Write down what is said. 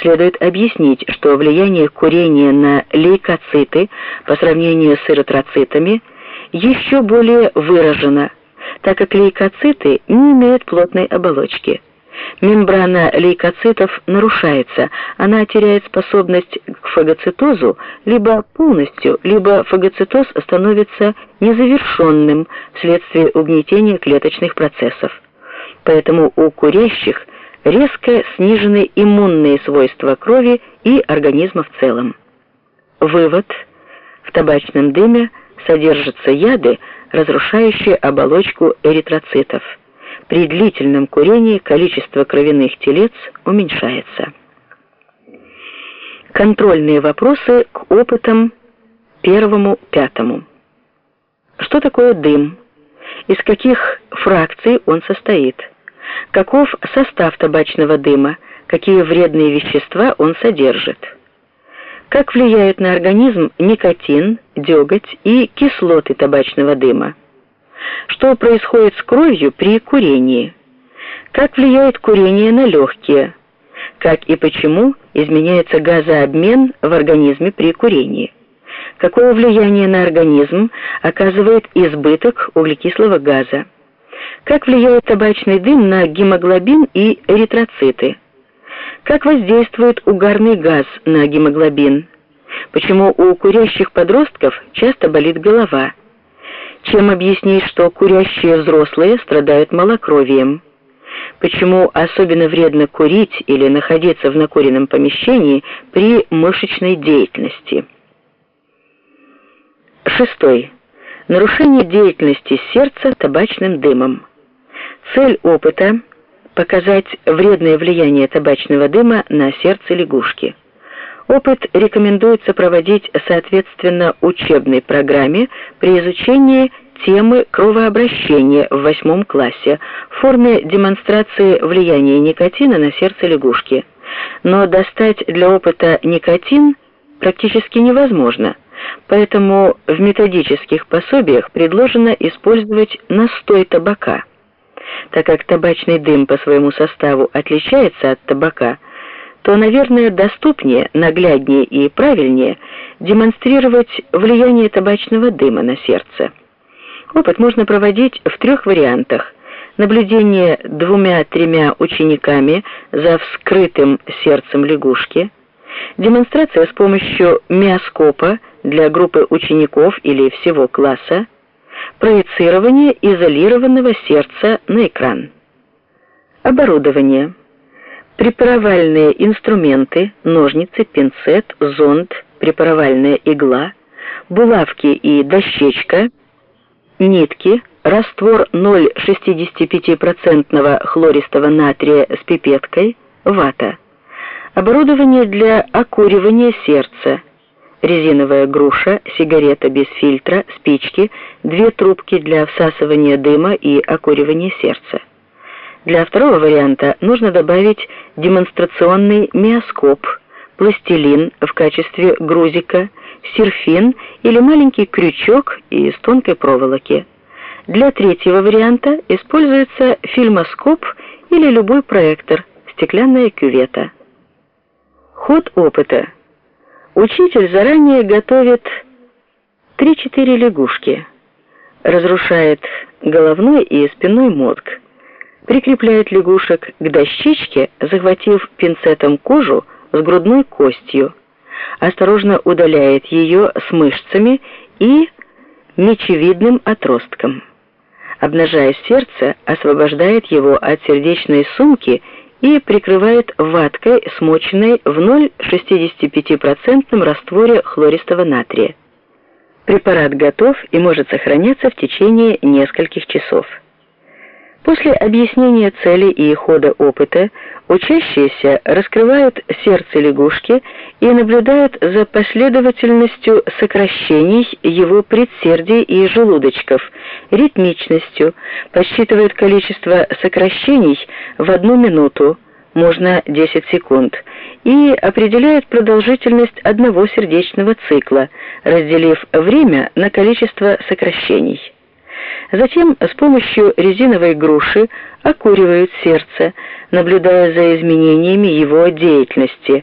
следует объяснить, что влияние курения на лейкоциты по сравнению с эритроцитами еще более выражено, так как лейкоциты не имеют плотной оболочки. Мембрана лейкоцитов нарушается, она теряет способность к фагоцитозу либо полностью, либо фагоцитоз становится незавершенным вследствие угнетения клеточных процессов. Поэтому у курящих резко снижены иммунные свойства крови и организма в целом. Вывод. В табачном дыме содержатся яды, разрушающие оболочку эритроцитов. При длительном курении количество кровяных телец уменьшается. Контрольные вопросы к опытам первому-пятому. Что такое дым? Из каких фракций он состоит? Каков состав табачного дыма? Какие вредные вещества он содержит? Как влияют на организм никотин, деготь и кислоты табачного дыма? Что происходит с кровью при курении? Как влияет курение на легкие? Как и почему изменяется газообмен в организме при курении? Какое влияние на организм оказывает избыток углекислого газа? Как влияет табачный дым на гемоглобин и эритроциты? Как воздействует угарный газ на гемоглобин? Почему у курящих подростков часто болит голова? Чем объяснить, что курящие взрослые страдают малокровием? Почему особенно вредно курить или находиться в накуренном помещении при мышечной деятельности? Шестой. Нарушение деятельности сердца табачным дымом. Цель опыта показать вредное влияние табачного дыма на сердце лягушки. Опыт рекомендуется проводить соответственно учебной программе при изучении темы кровообращения в восьмом классе в форме демонстрации влияния никотина на сердце лягушки. Но достать для опыта никотин практически невозможно. Поэтому в методических пособиях предложено использовать настой табака. Так как табачный дым по своему составу отличается от табака, то, наверное, доступнее, нагляднее и правильнее демонстрировать влияние табачного дыма на сердце. Опыт можно проводить в трех вариантах. Наблюдение двумя-тремя учениками за вскрытым сердцем лягушки, демонстрация с помощью миоскопа для группы учеников или всего класса, проецирование изолированного сердца на экран. Оборудование препаровальные инструменты, ножницы, пинцет, зонд, препаровальная игла, булавки и дощечка, нитки, раствор 0,65% хлористого натрия с пипеткой, вата. Оборудование для окуривания сердца, резиновая груша, сигарета без фильтра, спички, две трубки для всасывания дыма и окуривания сердца. Для второго варианта нужно добавить демонстрационный миоскоп, пластилин в качестве грузика, серфин или маленький крючок из тонкой проволоки. Для третьего варианта используется фильмоскоп или любой проектор, стеклянная кювета. Ход опыта. Учитель заранее готовит 3-4 лягушки, разрушает головной и спинной мозг прикрепляет лягушек к дощечке, захватив пинцетом кожу с грудной костью, осторожно удаляет ее с мышцами и мечевидным отростком. Обнажая сердце, освобождает его от сердечной сумки и прикрывает ваткой, смоченной в 0,65% растворе хлористого натрия. Препарат готов и может сохраняться в течение нескольких часов. После объяснения цели и хода опыта учащиеся раскрывают сердце лягушки и наблюдают за последовательностью сокращений его предсердий и желудочков, ритмичностью, подсчитывают количество сокращений в одну минуту, можно 10 секунд, и определяют продолжительность одного сердечного цикла, разделив время на количество сокращений. Затем с помощью резиновой груши окуривают сердце, наблюдая за изменениями его деятельности,